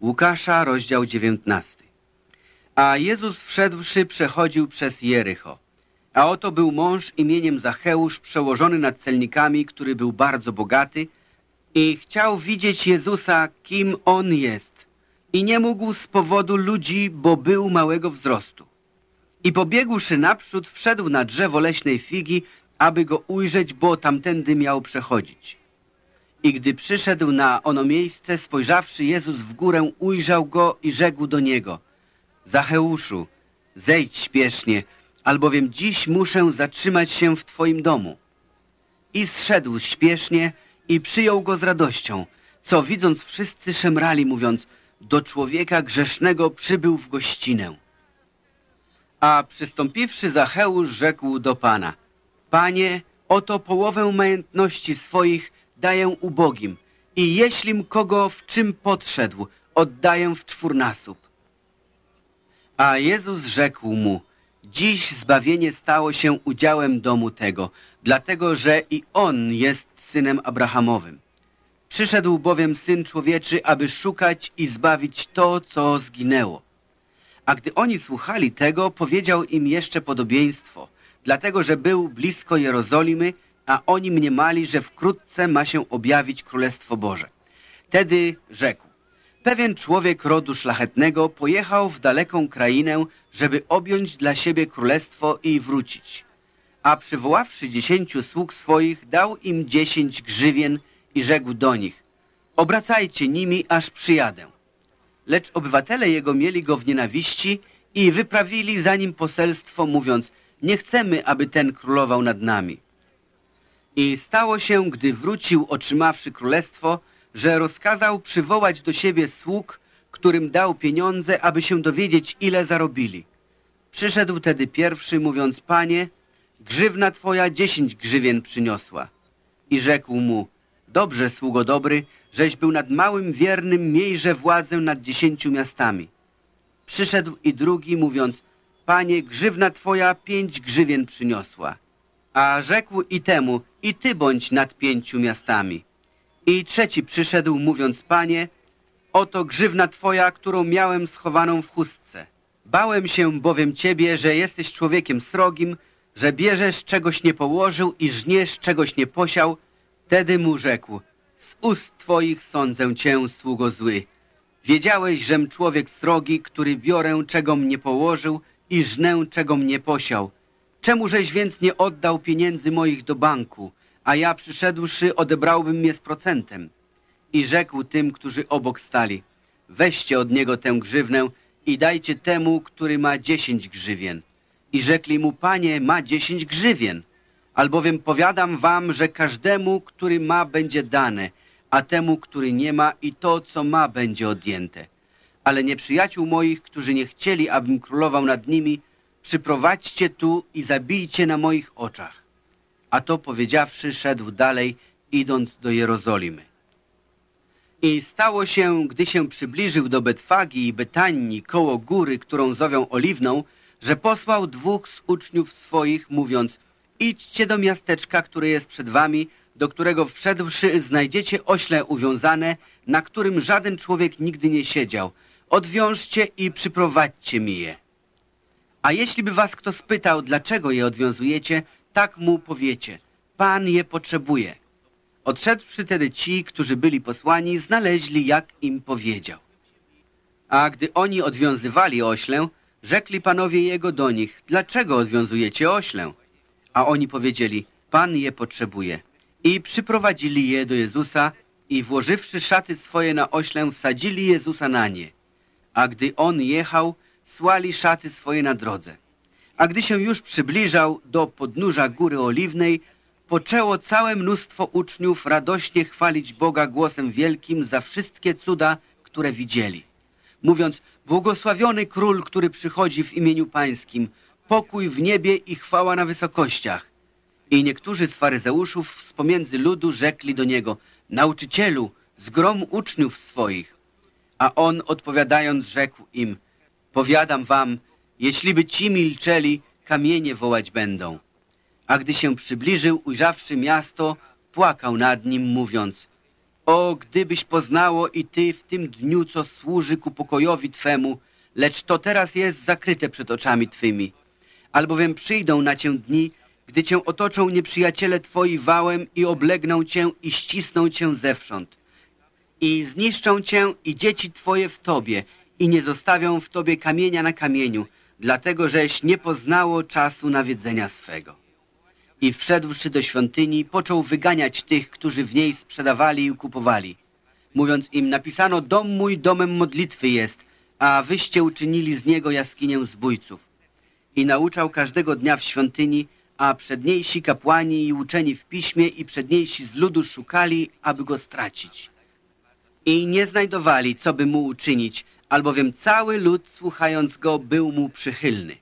Łukasza, rozdział 19. A Jezus wszedłszy przechodził przez Jericho. A oto był mąż imieniem Zacheusz, przełożony nad celnikami, który był bardzo bogaty i chciał widzieć Jezusa, kim On jest. I nie mógł z powodu ludzi, bo był małego wzrostu. I pobiegłszy naprzód, wszedł na drzewo leśnej figi, aby go ujrzeć, bo tamtędy miał przechodzić. I gdy przyszedł na ono miejsce, spojrzawszy Jezus w górę, ujrzał go i rzekł do niego Zacheuszu, zejdź śpiesznie, albowiem dziś muszę zatrzymać się w Twoim domu. I zszedł śpiesznie i przyjął go z radością, co widząc wszyscy szemrali, mówiąc do człowieka grzesznego przybył w gościnę. A przystąpiwszy Zacheusz rzekł do Pana Panie, oto połowę majątności swoich daję ubogim i jeślim kogo w czym podszedł, oddaję w czwórnasób. A Jezus rzekł mu, dziś zbawienie stało się udziałem domu tego, dlatego że i on jest synem Abrahamowym. Przyszedł bowiem Syn Człowieczy, aby szukać i zbawić to, co zginęło. A gdy oni słuchali tego, powiedział im jeszcze podobieństwo, dlatego że był blisko Jerozolimy, a oni mniemali, że wkrótce ma się objawić Królestwo Boże. Tedy rzekł, pewien człowiek rodu szlachetnego pojechał w daleką krainę, żeby objąć dla siebie królestwo i wrócić. A przywoławszy dziesięciu sług swoich, dał im dziesięć grzywien i rzekł do nich, obracajcie nimi, aż przyjadę. Lecz obywatele jego mieli go w nienawiści i wyprawili za nim poselstwo, mówiąc, nie chcemy, aby ten królował nad nami. I stało się, gdy wrócił, otrzymawszy królestwo, że rozkazał przywołać do siebie sług, którym dał pieniądze, aby się dowiedzieć, ile zarobili. Przyszedł tedy pierwszy, mówiąc, panie, grzywna twoja dziesięć grzywien przyniosła. I rzekł mu, dobrze, sługo dobry, żeś był nad małym wiernym, miejże władzę nad dziesięciu miastami. Przyszedł i drugi, mówiąc, panie, grzywna twoja pięć grzywien przyniosła. A rzekł i temu, i ty bądź nad pięciu miastami. I trzeci przyszedł, mówiąc, panie, oto grzywna twoja, którą miałem schowaną w chustce. Bałem się bowiem ciebie, że jesteś człowiekiem srogim, że bierzesz czegoś nie położył i żniesz czegoś nie posiał. Tedy mu rzekł, z ust twoich sądzę cię, sługo zły. Wiedziałeś, żem człowiek srogi, który biorę, czego mnie położył i żnę, czego mnie posiał. Czemużeś więc nie oddał pieniędzy moich do banku, a ja przyszedłszy odebrałbym je z procentem? I rzekł tym, którzy obok stali, weźcie od niego tę grzywnę i dajcie temu, który ma dziesięć grzywien. I rzekli mu, panie, ma dziesięć grzywien. Albowiem powiadam wam, że każdemu, który ma, będzie dane, a temu, który nie ma, i to, co ma, będzie odjęte. Ale nieprzyjaciół moich, którzy nie chcieli, abym królował nad nimi, przyprowadźcie tu i zabijcie na moich oczach. A to powiedziawszy, szedł dalej, idąc do Jerozolimy. I stało się, gdy się przybliżył do Betwagi i Betanii koło góry, którą zowią Oliwną, że posłał dwóch z uczniów swoich, mówiąc idźcie do miasteczka, które jest przed wami, do którego wszedłszy znajdziecie ośle uwiązane, na którym żaden człowiek nigdy nie siedział. Odwiążcie i przyprowadźcie mi je. A jeśli by was kto spytał, dlaczego je odwiązujecie, tak mu powiecie. Pan je potrzebuje. Odszedłszy tedy ci, którzy byli posłani, znaleźli, jak im powiedział. A gdy oni odwiązywali oślę, rzekli panowie jego do nich, dlaczego odwiązujecie oślę? A oni powiedzieli, Pan je potrzebuje. I przyprowadzili je do Jezusa i włożywszy szaty swoje na oślę, wsadzili Jezusa na nie. A gdy on jechał, słali szaty swoje na drodze. A gdy się już przybliżał do podnóża Góry Oliwnej, poczęło całe mnóstwo uczniów radośnie chwalić Boga głosem wielkim za wszystkie cuda, które widzieli. Mówiąc, błogosławiony Król, który przychodzi w imieniu Pańskim, pokój w niebie i chwała na wysokościach. I niektórzy z faryzeuszów z pomiędzy ludu rzekli do niego, nauczycielu, zgrom uczniów swoich. A on odpowiadając rzekł im, powiadam wam, jeśli by ci milczeli, kamienie wołać będą. A gdy się przybliżył, ujrzawszy miasto, płakał nad nim, mówiąc, O, gdybyś poznało i ty w tym dniu, co służy ku pokojowi Twemu, lecz to teraz jest zakryte przed oczami Twymi. Albowiem przyjdą na Cię dni, gdy Cię otoczą nieprzyjaciele Twoi wałem i oblegną Cię i ścisną Cię zewsząd. I zniszczą Cię i dzieci Twoje w Tobie i nie zostawią w Tobie kamienia na kamieniu, dlatego żeś nie poznało czasu nawiedzenia swego. I wszedłszy do świątyni, począł wyganiać tych, którzy w niej sprzedawali i kupowali. Mówiąc im, napisano, dom mój domem modlitwy jest, a wyście uczynili z niego jaskinię zbójców. I nauczał każdego dnia w świątyni, a przedniejsi kapłani i uczeni w piśmie i przedniejsi z ludu szukali, aby go stracić. I nie znajdowali, co by mu uczynić, albowiem cały lud, słuchając go, był mu przychylny.